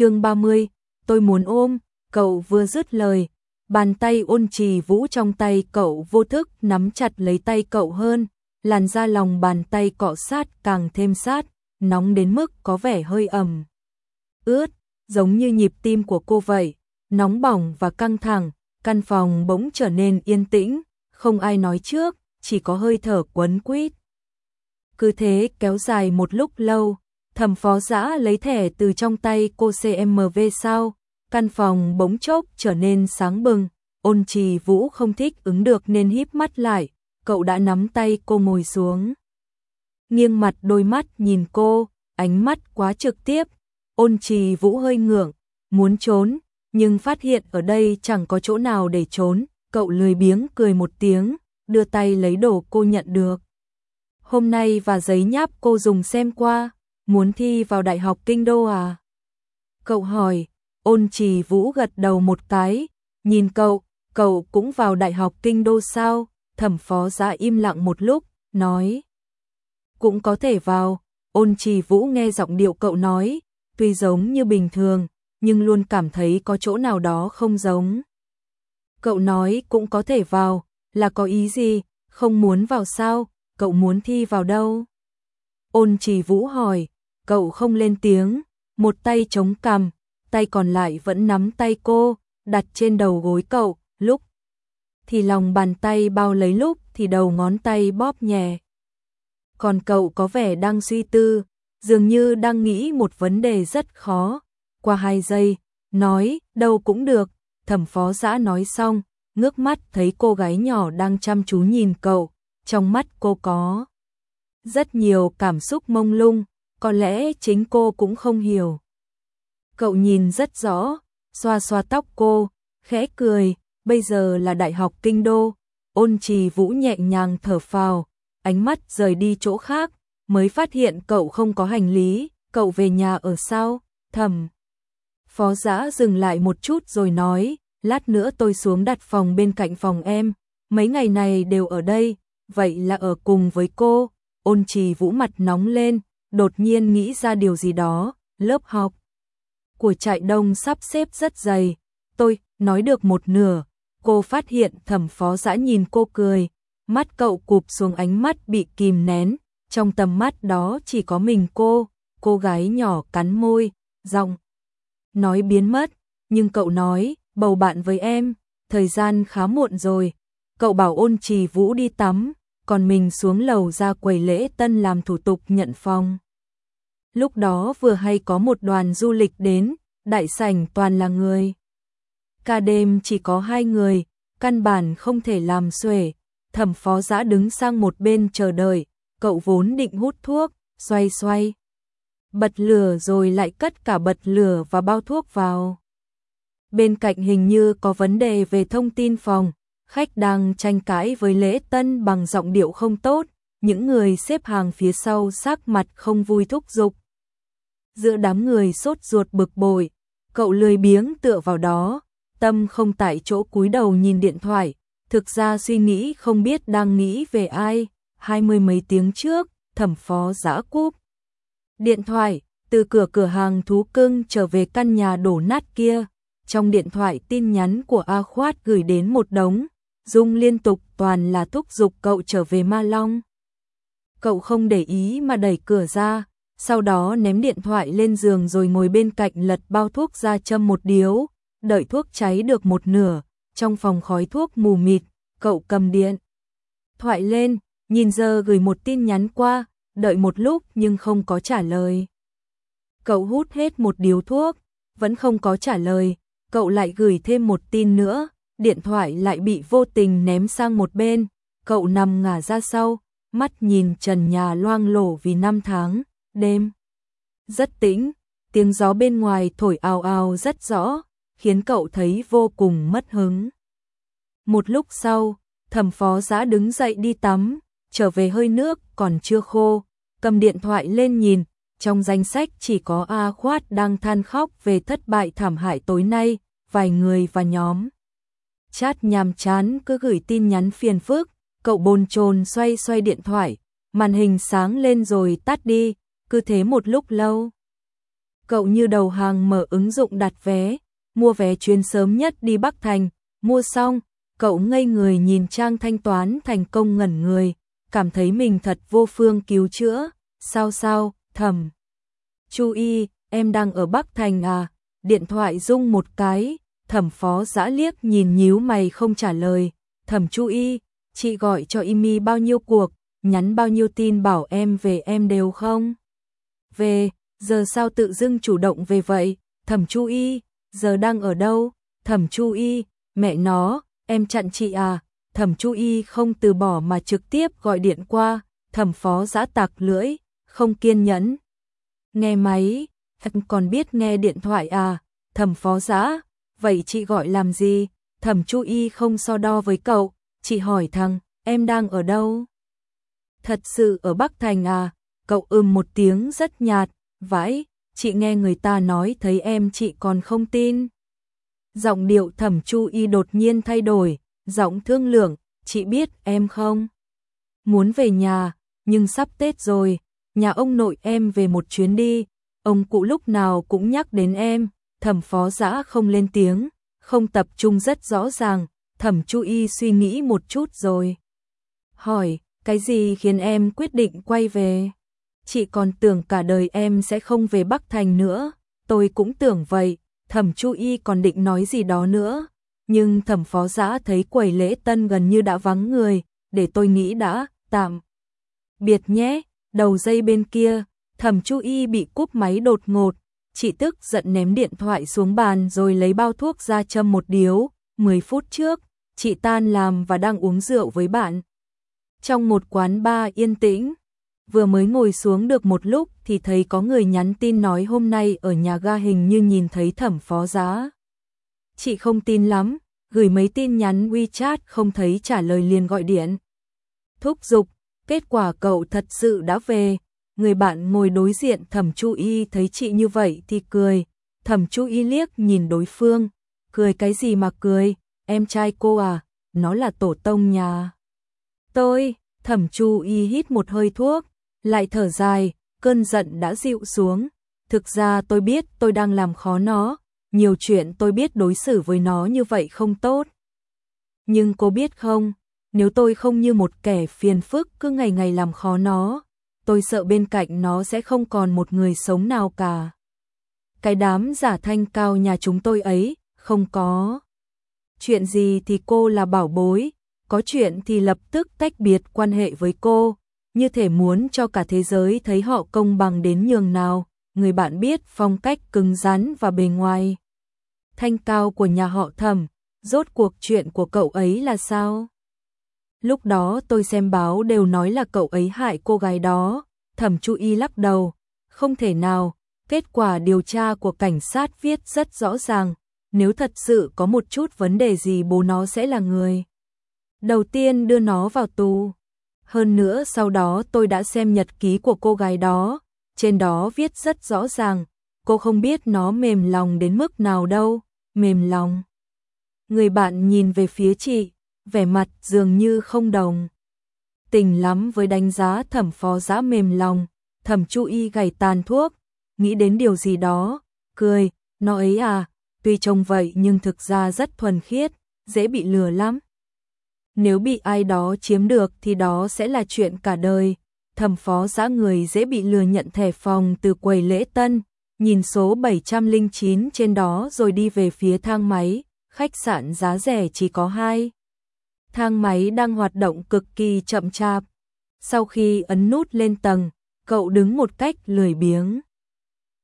chương 30, tôi muốn ôm, cậu vừa dứt lời, bàn tay ôn trì vũ trong tay cậu vô thức nắm chặt lấy tay cậu hơn, làn da lòng bàn tay cọ sát càng thêm sát, nóng đến mức có vẻ hơi ẩm. Ướt, giống như nhịp tim của cô vậy, nóng bỏng và căng thẳng, căn phòng bỗng trở nên yên tĩnh, không ai nói trước, chỉ có hơi thở quấn quýt. Cứ thế kéo dài một lúc lâu, thẩm phó giã lấy thẻ từ trong tay cô CMV sao, căn phòng bỗng chốc trở nên sáng bừng, ôn trì vũ không thích ứng được nên híp mắt lại, cậu đã nắm tay cô ngồi xuống. Nghiêng mặt đôi mắt nhìn cô, ánh mắt quá trực tiếp, ôn trì vũ hơi ngượng, muốn trốn, nhưng phát hiện ở đây chẳng có chỗ nào để trốn, cậu lười biếng cười một tiếng, đưa tay lấy đồ cô nhận được. Hôm nay và giấy nháp cô dùng xem qua, muốn thi vào Đại học Kinh Đô à? Cậu hỏi, ôn trì vũ gật đầu một cái, nhìn cậu, cậu cũng vào Đại học Kinh Đô sao? Thẩm phó giã im lặng một lúc, nói. Cũng có thể vào, ôn trì vũ nghe giọng điệu cậu nói, tuy giống như bình thường, nhưng luôn cảm thấy có chỗ nào đó không giống. Cậu nói cũng có thể vào, là có ý gì, không muốn vào sao, cậu muốn thi vào đâu? Ôn trì vũ hỏi, cậu không lên tiếng, một tay chống cằm, tay còn lại vẫn nắm tay cô, đặt trên đầu gối cậu, lúc thì lòng bàn tay bao lấy lúc thì đầu ngón tay bóp nhẹ. Còn cậu có vẻ đang suy tư, dường như đang nghĩ một vấn đề rất khó. Qua hai giây, nói, đâu cũng được, thẩm phó giã nói xong, ngước mắt thấy cô gái nhỏ đang chăm chú nhìn cậu, trong mắt cô có rất nhiều cảm xúc mông lung, có lẽ chính cô cũng không hiểu. Cậu nhìn rất rõ, xoa xoa tóc cô, khẽ cười, bây giờ là Đại học Kinh Đô, ôn trì vũ nhẹ nhàng thở phào, ánh mắt rời đi chỗ khác, mới phát hiện cậu không có hành lý, cậu về nhà ở sau, thầm. Phó giã dừng lại một chút rồi nói, lát nữa tôi xuống đặt phòng bên cạnh phòng em, mấy ngày này đều ở đây, vậy là ở cùng với cô, ôn trì vũ mặt nóng lên, đột nhiên nghĩ ra điều gì đó, lớp học. Của trại đông sắp xếp rất dày, tôi nói được một nửa, cô phát hiện thẩm phó giã nhìn cô cười, mắt cậu cụp xuống ánh mắt bị kìm nén, trong tầm mắt đó chỉ có mình cô, cô gái nhỏ cắn môi, giọng. Nói biến mất, nhưng cậu nói, bầu bạn với em, thời gian khá muộn rồi, cậu bảo ôn trì vũ đi tắm, còn mình xuống lầu ra quầy lễ tân làm thủ tục nhận phòng. Lúc đó vừa hay có một đoàn du lịch đến, đại sảnh toàn là người. Cả đêm chỉ có hai người, căn bản không thể làm xuể, thẩm phó giã đứng sang một bên chờ đợi, cậu vốn định hút thuốc, xoay xoay. Bật lửa rồi lại cất cả bật lửa và bao thuốc vào. Bên cạnh hình như có vấn đề về thông tin phòng, khách đang tranh cãi với lễ tân bằng giọng điệu không tốt, những người xếp hàng phía sau sắc mặt không vui thúc giục. Giữa đám người sốt ruột bực bội, cậu lười biếng tựa vào đó, tâm không tại chỗ cúi đầu nhìn điện thoại, thực ra suy nghĩ không biết đang nghĩ về ai, hai mươi mấy tiếng trước, thẩm phó giã cúp. Điện thoại, từ cửa cửa hàng thú cưng trở về căn nhà đổ nát kia, trong điện thoại tin nhắn của A Khoát gửi đến một đống, dung liên tục toàn là thúc giục cậu trở về Ma Long. Cậu không để ý mà đẩy cửa ra, sau đó ném điện thoại lên giường rồi ngồi bên cạnh lật bao thuốc ra châm một điếu, đợi thuốc cháy được một nửa, trong phòng khói thuốc mù mịt, cậu cầm điện. Thoại lên, nhìn giờ gửi một tin nhắn qua, đợi một lúc nhưng không có trả lời. Cậu hút hết một điếu thuốc, vẫn không có trả lời, cậu lại gửi thêm một tin nữa, điện thoại lại bị vô tình ném sang một bên, cậu nằm ngả ra sau, mắt nhìn trần nhà loang lổ vì năm tháng, đêm. Rất tĩnh, tiếng gió bên ngoài thổi ào ào rất rõ, khiến cậu thấy vô cùng mất hứng. Một lúc sau, thẩm phó giã đứng dậy đi tắm, trở về hơi nước còn chưa khô, cầm điện thoại lên nhìn, trong danh sách chỉ có A Khoát đang than khóc về thất bại thảm hại tối nay, vài người và nhóm. Chat nhàm chán cứ gửi tin nhắn phiền phức, cậu bồn chồn xoay xoay điện thoại, màn hình sáng lên rồi tắt đi, cứ thế một lúc lâu. Cậu như đầu hàng mở ứng dụng đặt vé, mua vé chuyến sớm nhất đi Bắc Thành, mua xong, cậu ngây người nhìn trang thanh toán thành công ngẩn người, cảm thấy mình thật vô phương cứu chữa, sao sao, thầm. Chú y, em đang ở Bắc Thành à, điện thoại rung một cái, thẩm phó giã liếc nhìn nhíu mày không trả lời, thẩm chú y, chị gọi cho Imi bao nhiêu cuộc, nhắn bao nhiêu tin bảo em về em đều không? Về, giờ sao tự dưng chủ động về vậy, thẩm chú y, giờ đang ở đâu, thẩm chú y, mẹ nó, em chặn chị à, thẩm chú y không từ bỏ mà trực tiếp gọi điện qua, thẩm phó giã tạc lưỡi, không kiên nhẫn. Nghe máy, còn biết nghe điện thoại à, thẩm phó giã, vậy chị gọi làm gì, thẩm chú y không so đo với cậu, chị hỏi thằng, em đang ở đâu? Thật sự ở Bắc Thành à, cậu ừm một tiếng rất nhạt, vãi, chị nghe người ta nói thấy em chị còn không tin. Giọng điệu thẩm chu y đột nhiên thay đổi, giọng thương lượng, chị biết em không? Muốn về nhà, nhưng sắp Tết rồi, nhà ông nội em về một chuyến đi, ông cụ lúc nào cũng nhắc đến em, thẩm phó giã không lên tiếng, không tập trung rất rõ ràng, thẩm chu y suy nghĩ một chút rồi. Hỏi, cái gì khiến em quyết định quay về? Chị còn tưởng cả đời em sẽ không về Bắc Thành nữa, tôi cũng tưởng vậy, thẩm chu y còn định nói gì đó nữa. Nhưng thẩm phó giã thấy quầy lễ tân gần như đã vắng người, để tôi nghĩ đã, tạm. Biệt nhé, đầu dây bên kia, thẩm chu y bị cúp máy đột ngột, chị tức giận ném điện thoại xuống bàn rồi lấy bao thuốc ra châm một điếu, 10 phút trước, chị tan làm và đang uống rượu với bạn. Trong một quán bar yên tĩnh, vừa mới ngồi xuống được một lúc thì thấy có người nhắn tin nói hôm nay ở nhà ga hình như nhìn thấy thẩm phó giá. Chị không tin lắm, gửi mấy tin nhắn WeChat không thấy trả lời liền gọi điện. Thúc giục, kết quả cậu thật sự đã về, người bạn ngồi đối diện thẩm chu y thấy chị như vậy thì cười, thẩm chu y liếc nhìn đối phương, cười cái gì mà cười, em trai cô à, nó là tổ tông nhà. Tôi, thẩm chu y hít một hơi thuốc, lại thở dài, cơn giận đã dịu xuống. Thực ra tôi biết tôi đang làm khó nó, nhiều chuyện tôi biết đối xử với nó như vậy không tốt. Nhưng cô biết không, nếu tôi không như một kẻ phiền phức cứ ngày ngày làm khó nó, tôi sợ bên cạnh nó sẽ không còn một người sống nào cả. Cái đám giả thanh cao nhà chúng tôi ấy, không có. Chuyện gì thì cô là bảo bối, có chuyện thì lập tức tách biệt quan hệ với cô, như thể muốn cho cả thế giới thấy họ công bằng đến nhường nào, người bạn biết phong cách cứng rắn và bề ngoài. Thanh cao của nhà họ thẩm, rốt cuộc chuyện của cậu ấy là sao? Lúc đó tôi xem báo đều nói là cậu ấy hại cô gái đó, thẩm chú y lắc đầu, không thể nào, kết quả điều tra của cảnh sát viết rất rõ ràng, nếu thật sự có một chút vấn đề gì bố nó sẽ là người. Đầu tiên đưa nó vào tù. Hơn nữa sau đó tôi đã xem nhật ký của cô gái đó, trên đó viết rất rõ ràng, cô không biết nó mềm lòng đến mức nào đâu, mềm lòng. Người bạn nhìn về phía chị, vẻ mặt dường như không đồng. Tình lắm với đánh giá thẩm phó giã mềm lòng, thẩm chú y gầy tàn thuốc, nghĩ đến điều gì đó, cười, nó ấy à, tuy trông vậy nhưng thực ra rất thuần khiết, dễ bị lừa lắm nếu bị ai đó chiếm được thì đó sẽ là chuyện cả đời. Thẩm phó giã người dễ bị lừa nhận thẻ phòng từ quầy lễ tân, nhìn số 709 trên đó rồi đi về phía thang máy, khách sạn giá rẻ chỉ có hai. Thang máy đang hoạt động cực kỳ chậm chạp. Sau khi ấn nút lên tầng, cậu đứng một cách lười biếng.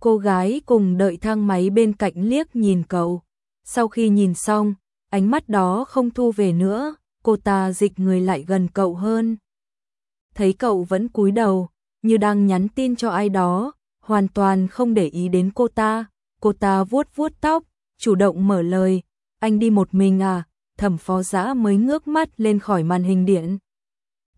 Cô gái cùng đợi thang máy bên cạnh liếc nhìn cậu. Sau khi nhìn xong, ánh mắt đó không thu về nữa, cô ta dịch người lại gần cậu hơn. Thấy cậu vẫn cúi đầu, như đang nhắn tin cho ai đó, hoàn toàn không để ý đến cô ta. Cô ta vuốt vuốt tóc, chủ động mở lời, anh đi một mình à, thẩm phó giã mới ngước mắt lên khỏi màn hình điện.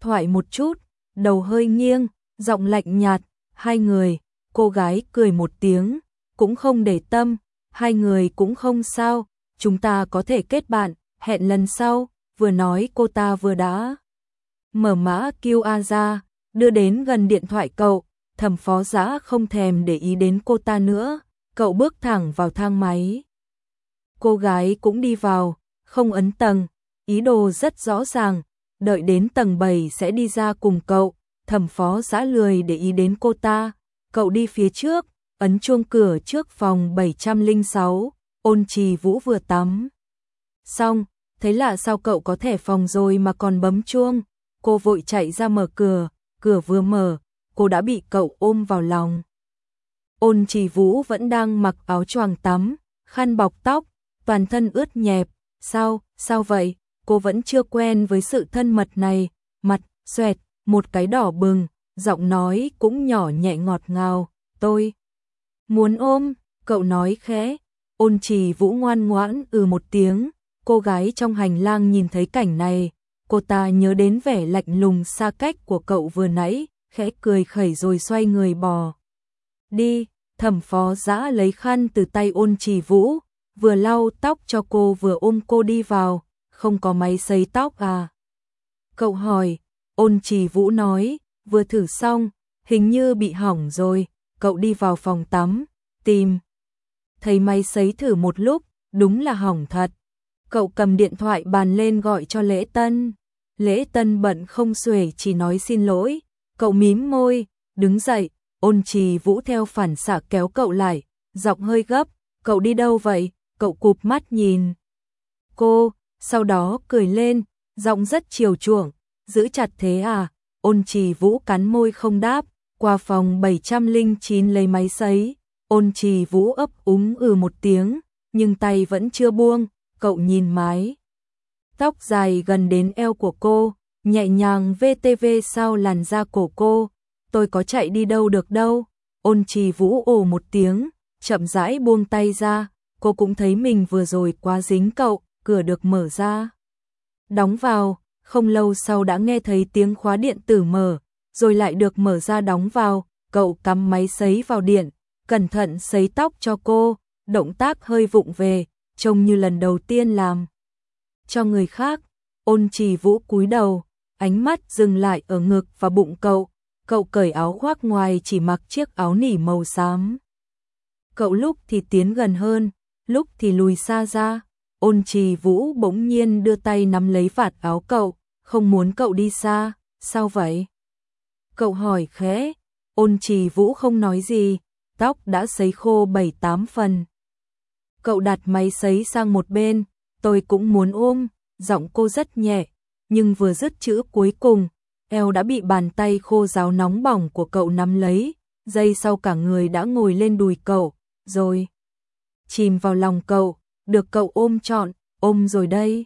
Thoại một chút, đầu hơi nghiêng, giọng lạnh nhạt, hai người, cô gái cười một tiếng, cũng không để tâm, hai người cũng không sao, chúng ta có thể kết bạn, hẹn lần sau vừa nói cô ta vừa đã mở mã QR ra, đưa đến gần điện thoại cậu, thẩm phó giã không thèm để ý đến cô ta nữa, cậu bước thẳng vào thang máy. Cô gái cũng đi vào, không ấn tầng, ý đồ rất rõ ràng, đợi đến tầng 7 sẽ đi ra cùng cậu, thẩm phó giã lười để ý đến cô ta, cậu đi phía trước, ấn chuông cửa trước phòng 706, ôn trì vũ vừa tắm. Xong, thấy lạ sao cậu có thẻ phòng rồi mà còn bấm chuông, cô vội chạy ra mở cửa, cửa vừa mở, cô đã bị cậu ôm vào lòng. Ôn trì vũ vẫn đang mặc áo choàng tắm, khăn bọc tóc, toàn thân ướt nhẹp, sao, sao vậy, cô vẫn chưa quen với sự thân mật này, mặt, xoẹt, một cái đỏ bừng, giọng nói cũng nhỏ nhẹ ngọt ngào, tôi muốn ôm, cậu nói khẽ, ôn trì vũ ngoan ngoãn ừ một tiếng, cô gái trong hành lang nhìn thấy cảnh này, cô ta nhớ đến vẻ lạnh lùng xa cách của cậu vừa nãy, khẽ cười khẩy rồi xoay người bò. Đi, thẩm phó giã lấy khăn từ tay ôn trì vũ, vừa lau tóc cho cô vừa ôm cô đi vào, không có máy sấy tóc à. Cậu hỏi, ôn trì vũ nói, vừa thử xong, hình như bị hỏng rồi, cậu đi vào phòng tắm, tìm. Thấy máy sấy thử một lúc, đúng là hỏng thật. Cậu cầm điện thoại bàn lên gọi cho lễ tân. Lễ tân bận không xuể chỉ nói xin lỗi, cậu mím môi, đứng dậy, ôn trì vũ theo phản xạ kéo cậu lại, giọng hơi gấp, cậu đi đâu vậy, cậu cụp mắt nhìn. Cô, sau đó cười lên, giọng rất chiều chuộng, giữ chặt thế à, ôn trì vũ cắn môi không đáp, qua phòng 709 lấy máy sấy, ôn trì vũ ấp úng ừ một tiếng, nhưng tay vẫn chưa buông, cậu nhìn mái. Tóc dài gần đến eo của cô, nhẹ nhàng VTV sau làn da cổ cô, tôi có chạy đi đâu được đâu, ôn trì vũ ồ một tiếng, chậm rãi buông tay ra, cô cũng thấy mình vừa rồi quá dính cậu, cửa được mở ra. Đóng vào, không lâu sau đã nghe thấy tiếng khóa điện tử mở, rồi lại được mở ra đóng vào, cậu cắm máy sấy vào điện, cẩn thận sấy tóc cho cô, động tác hơi vụng về, trông như lần đầu tiên làm. Cho người khác, ôn trì vũ cúi đầu, ánh mắt dừng lại ở ngực và bụng cậu, cậu cởi áo khoác ngoài chỉ mặc chiếc áo nỉ màu xám. Cậu lúc thì tiến gần hơn, lúc thì lùi xa ra, ôn trì vũ bỗng nhiên đưa tay nắm lấy vạt áo cậu, không muốn cậu đi xa, sao vậy? Cậu hỏi khẽ, ôn trì vũ không nói gì, tóc đã sấy khô bảy tám phần. Cậu đặt máy sấy sang một bên, tôi cũng muốn ôm, giọng cô rất nhẹ, nhưng vừa dứt chữ cuối cùng, eo đã bị bàn tay khô ráo nóng bỏng của cậu nắm lấy, giây sau cả người đã ngồi lên đùi cậu, rồi chìm vào lòng cậu, được cậu ôm trọn, ôm rồi đây.